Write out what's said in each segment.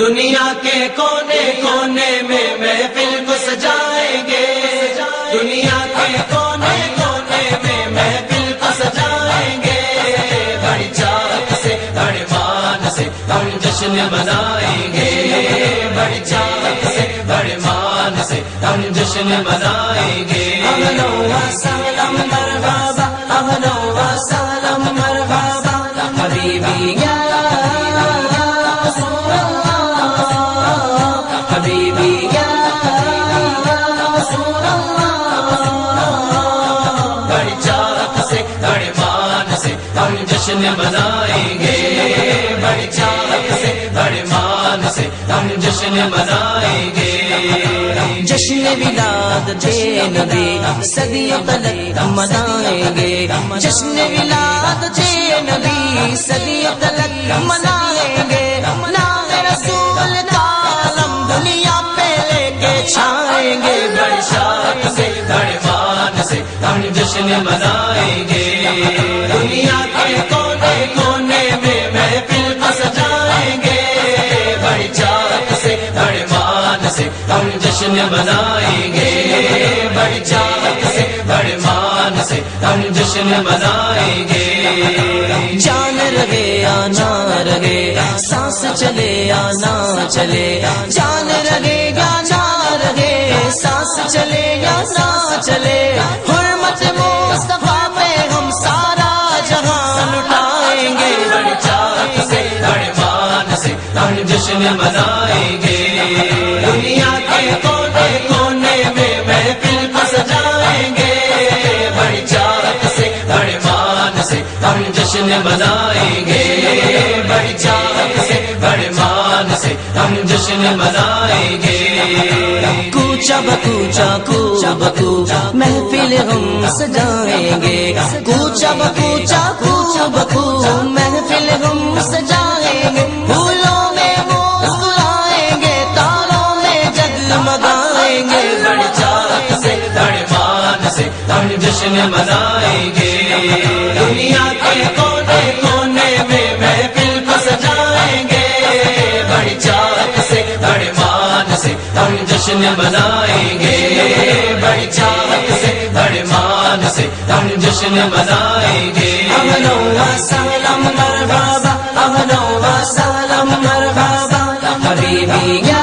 دنیا کے کونے کونے میں محفل کو سجائیں گے۔ دنیا کے کونے کونے میں محفل کو سجائیں گے۔ بڑی چاک سے بڑے مان سے ہم جشن منائیں گے۔ بڑی چاک سے بڑے مان سے ہم جشن منائیں گے۔ جشن منائیں گے۔ بڑی چاک سے بڑے مان سے ہم جشن منائیں گے۔ جشن ولاد جے نبی صدیوں تلک منائیں گے۔ جشن ولاد جے نبی صدیوں تلک منائیں گے۔ نام رسول کالم دنیا پہ لے کے چھائیں گے۔ بڑی شان سے بڑے مان سے ہم جشن منائیں گے۔ دنیا ہم جشن منائیں گے۔ بڑی چاک سے بڑے مان سے ہم جشن منائیں گے۔ جان رہے آنا رہے، سانس چلے آنا چلے۔ جان رہے یا نہ رہے، سانس چلے یا نہ چلے۔ حرمت مصطفیٰ پہ ہم سارا جہاں لٹائیں گے۔ بڑی چاک سے بڑے مان سے ہم جشن منائیں گے۔ جشن منائیں گے۔ بڑی چاک سے بڑے مان سے ہم جشن منائیں گے۔ کوچا بکوچا کوچا بکو محفل ہم سجائیں گے۔ کوچا بکوچا کوچا بکو محفل ہم سجائیں گے۔ پھولوں میں مسکرائیں گے تاروں میں جگمگائیں گے۔ بڑی چاک سے بڑے مان سے ہم جشن منائیں گے۔ جشن منائیں گے۔ بڑی چاک سے بڑے مان سے ہم جشن منائیں گے۔ سلم مرحبا اہلو سلم مرحبا حبیبی یا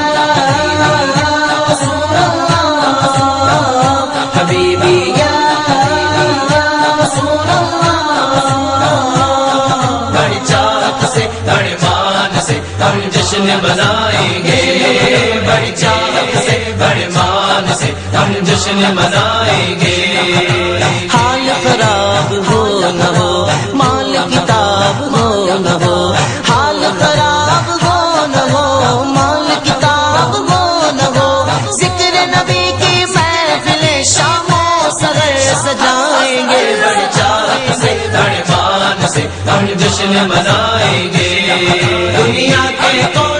رسول اللہ حبیبی یا رسول اللہ بڑی چاک سے بڑے مان سے ہم جشن منائیں گے۔ جشن منائیں گے۔ حال خراب ہو نہ ہو مال کتاب ہو نہ ہو۔ حال خراب ہو نہ ہو مال کتاب ہو نہ ہو۔ ذکر نبی کی محفل شام و سر سجائیں گے۔ بڑی چاک سے بڑے مان سے ہم جشن منائیں گے۔ دنیا کے کونے